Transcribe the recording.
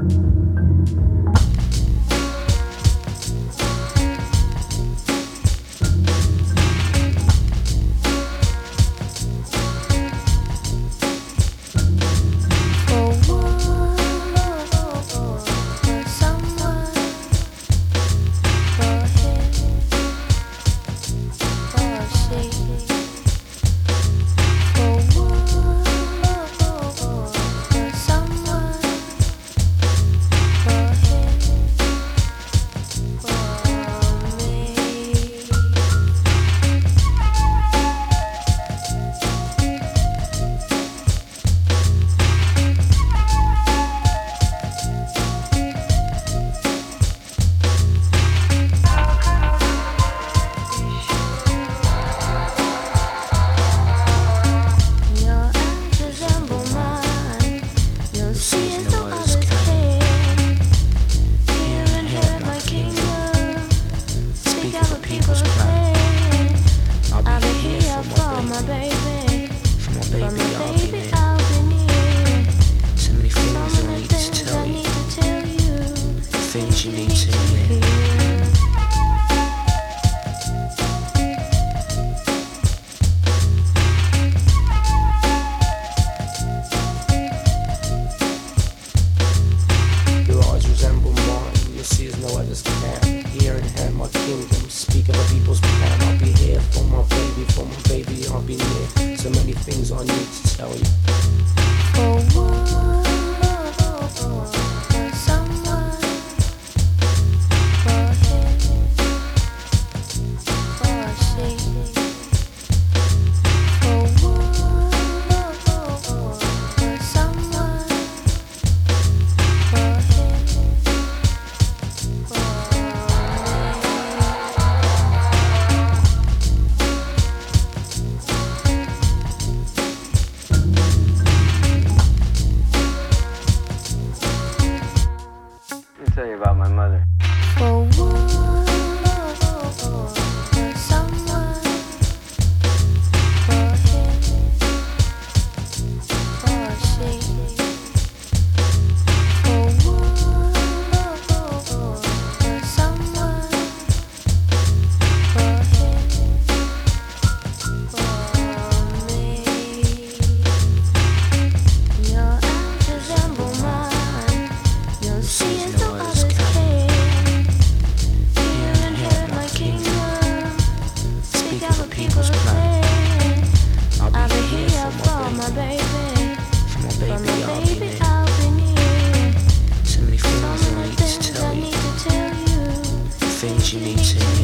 あ。attention tell you about my mother. So many So